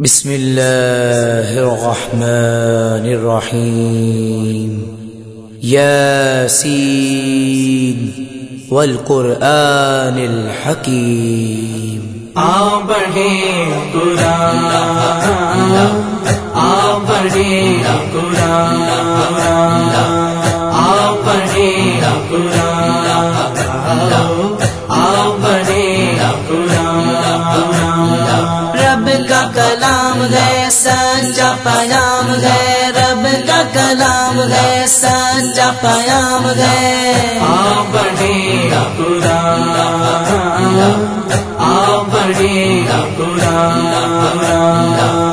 بسم الله الرحمن الرحيم ياسين والقرآن الحكيم آ بڑھے قرآن، آ بڑھے قرآن، آ بڑھے قرآن۔ کلام ہے سچا پیام ہے۔ رب کا کلام ہے سچا پیام ہے۔ آ بڑھے قرآن، آ بڑھے قرآن۔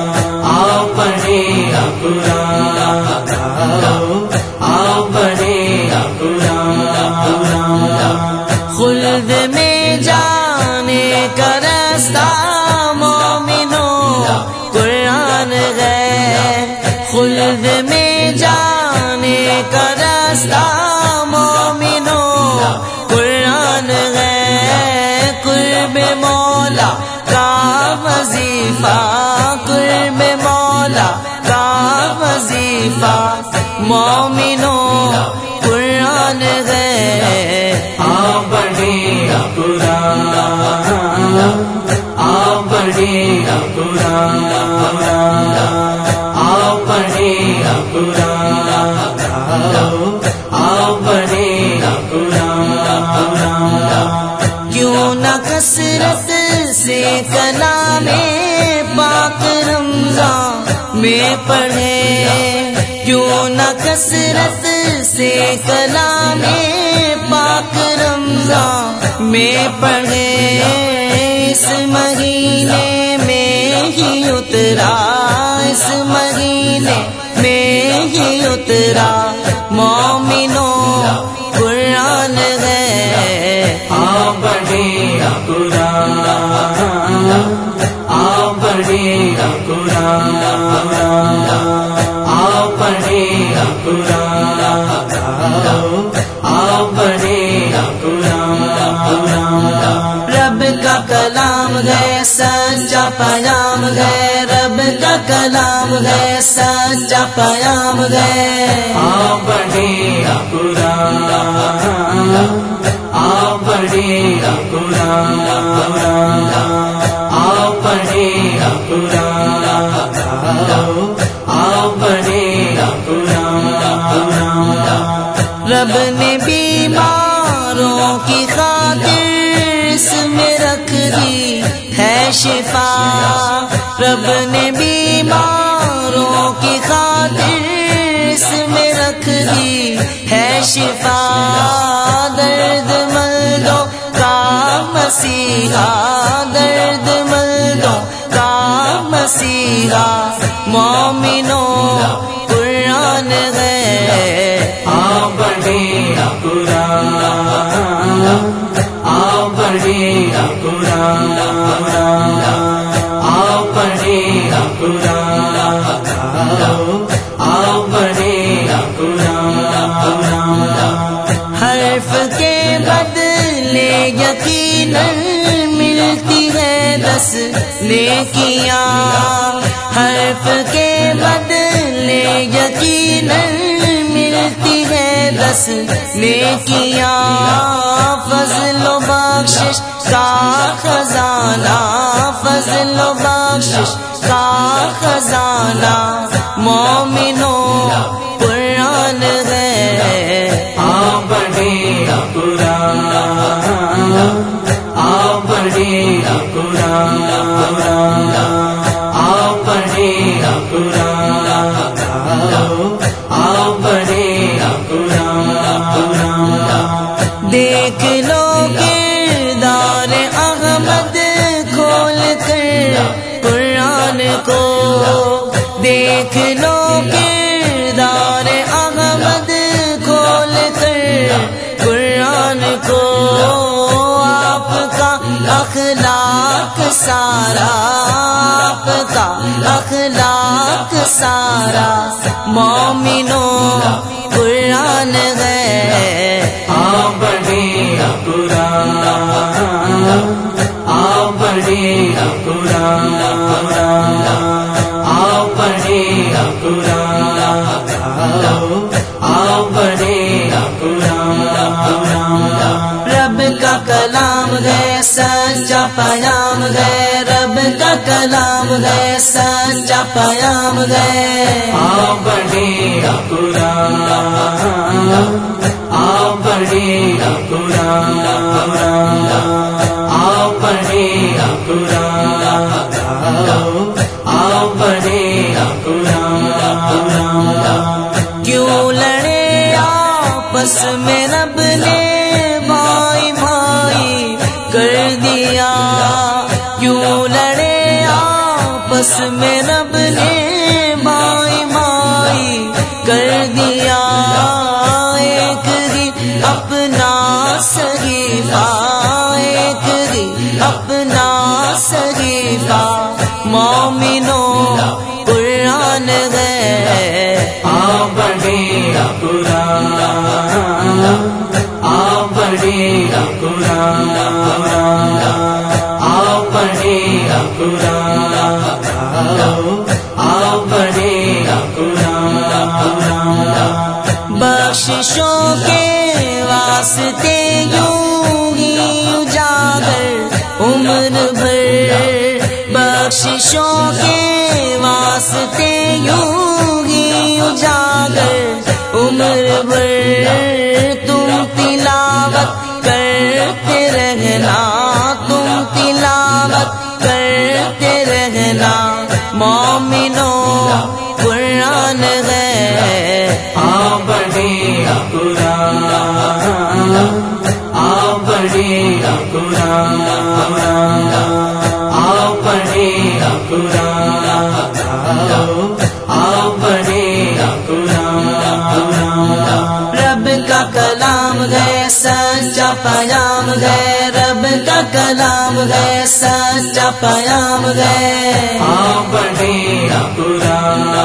میں مولا کا وظیفہ قرب مولا کا وظیفہ مومنو قرآن ہے آ بڑھے قرآن، آ بڑے قرآن۔ میں پڑھے کیوں نہ کثرت سے کلام پاک رمضان میں پڑھے، اس مہینے میں ہی اترا، اس مہینے میں ہی اترا مومنو قرآن ہے سچا پیام ہے آ قرآن آ قرآن آ قرآن آ قرآن رب نے بیماروں کی خاطر اس میں رکھ دی ہے شفا۔ رب نے بندوں کی خاطر اس میں رکھ دی ہے شفا درد مندوں کا مسیحا درد مندوں کا مسیحا مومنو حرف کے بدلے یقیناً ملتی ہے دس نیکیاں۔ حرف کے بدلے یقیناً ملتی ہے دس نیکیاں۔ فضل و بخشش کا خزانہ، فضل و بخشش کا خزانہ۔ مومنو دیکھ لو کردار احمد کھول کر قرآن کو دیکھ لو کردار احمد کھول کر قرآن کو آپ کا اخلاق سارا کا اخلاق سارا مومنو قرآن ہے آ بڑھے قرآن آ بڑھے قرآن بڑے قرآن آؤ بڑے قرآن۔ رب کا کلام ہے سچا پیام ہے رب کا کلام ہے سچا پیام ہے۔ آؤ بڑے قرآن بڑے قرآن بڑے کیوں لڑے آپس میں رب نے مائی مائی کر دیا؟ ایک دی اپنا صحیفہ ایک دی اپنا سریفا مومی بڑے آ قرآن آ بڑے قرآن قرآن رب کا کلام ہے سچا پیام ہے۔ رب کا کلام ہے سچا پیام ہے۔ آ بڑے قرآن